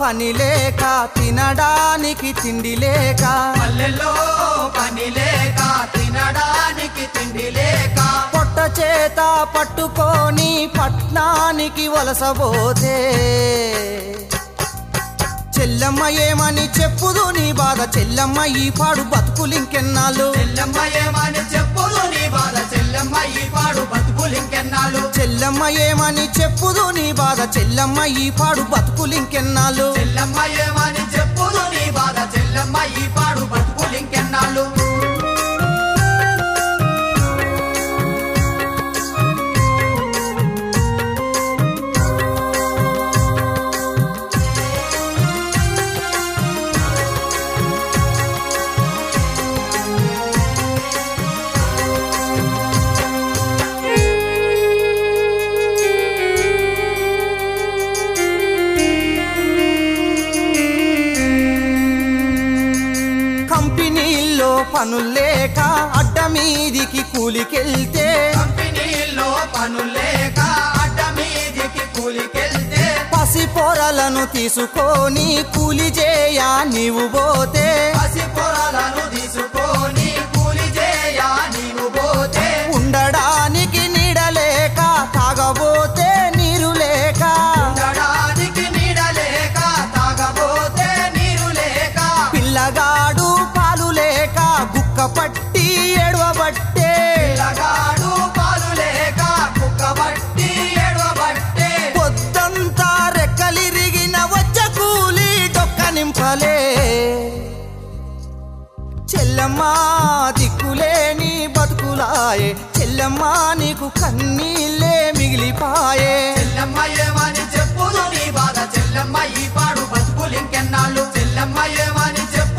పని లేక తినడానికి తిండి లేక. పల్లెల్లో పని లేక తినడానికి తిండి లేక. పొట్ట చేత పట్టుకొని పట్నానికి వలసపోతే చెల్లమ్మ ఏమని చెప్పుదు నీ బాధ? చెల్లమ్మ ఈ పాడు బతుకులింకెన్నాళ్ళు? చెల్లమ్మ ఏమని చెప్పుదు నీ బాధ? చెల్లమ్మ ఈ పాడు చెల్లమ్మ ఏమని చెప్పుదు నీ బాధ? చెల్లమ్మ ఈ పాడు బతుకులింకెన్నాళ్ళు చెల్లమ్మ ఏమని చెప్పుదు నీ బాధ? చెల్లమ్మ ఈ పాడు పనులేక అడ్డ మీదికి కూలికెళ్తే. కంపెనీల్లో పనులేక అడ్డ మీదికి కూలికెళ్తే. పసి పొరలను తీసుకొని కూలి చేయ నీవు పోతే. పసి పొరలను తీసుకొని చెల్లమ్మ దిక్కులేని బతుకులాయే. చెల్లమ్మా నీకు కన్నీళ్ళే మిగిలిపాయే. చెల్లమ్మ ఏమని చెప్పుదు నీ బాధ? చెల్లమ్మ ఈ పాడు బతుకులు ఇంకెన్నాళ్ళు? చెల్లమ్మ ఏమని చెప్పు?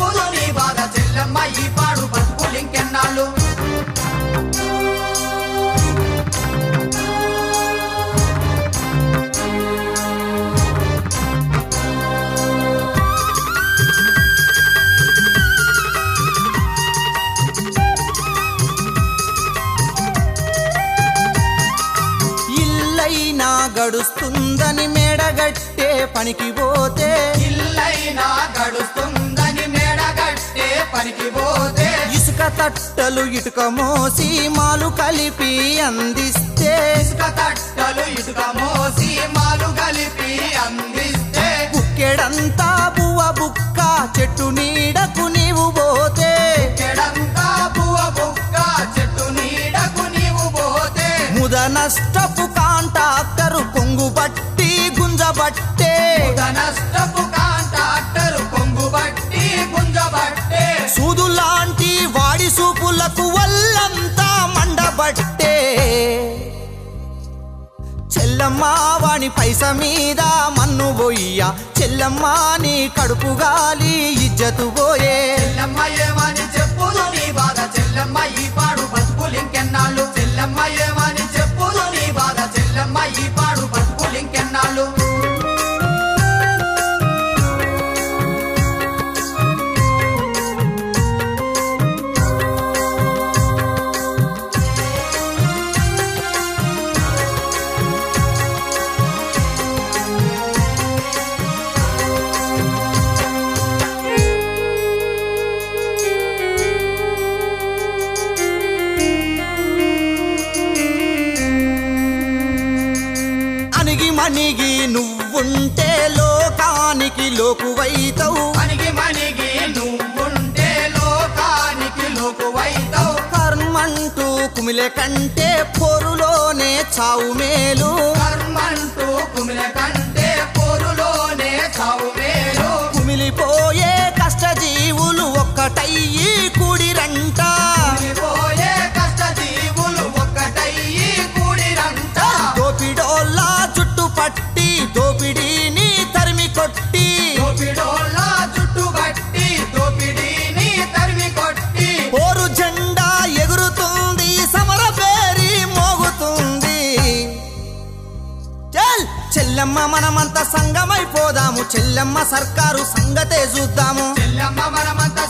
ఇల్లైనా గడుస్తుందని మేడగట్టే పనికి పోతే. ఇల్లైనా గడుస్తుందని మేడగట్టే పనికి పోతే. ఇసుక తట్టలు ఇటుక మోసి మాలు కలిపి అందిస్తే. ఇసుక తట్టలు ఇసుక మోసి మాలు కలిపి అందిస్తే. బుక్కెడంతా బువ్వ బుక్క చెట్టు నీడకు నీవు పోతే. నష్టపు కాంటాక్టరు కొంగు బట్టి గుంజబట్టే నష్టపు కాంట్రాక్టర్ కొంగు బట్టి గుంజబట్టే సూదులాంటి వాడి సూపులకు వల్లంతా మండబట్టే చెల్లమ్మ వాని పైస మీద మన్ను పోయ్యా చెల్లమ్మ నీ కడుపు గాలి ఇజ్జతు పోయే. చెల్లమ్మ ఏమని చెప్పుదు నీ బాధ? చెల్లమ్మ ఈ పాడు మణిగి నువ్వుంటే లోకానికి లోకువైతవు. మనిగి మనిగి నువ్వుంటే లోకానికి లోకువైతావు. కర్మంటూ కుమిలే కంటే పొరులోనే చావు మేలు. కర్మంటూ కుమిల కంటే చెల్లమ్మ మనమంతా సంగమైపోదాము చెల్లమ్మ సర్కారు సంగతే చూద్దాము. చెల్లమ్మ మనమంతా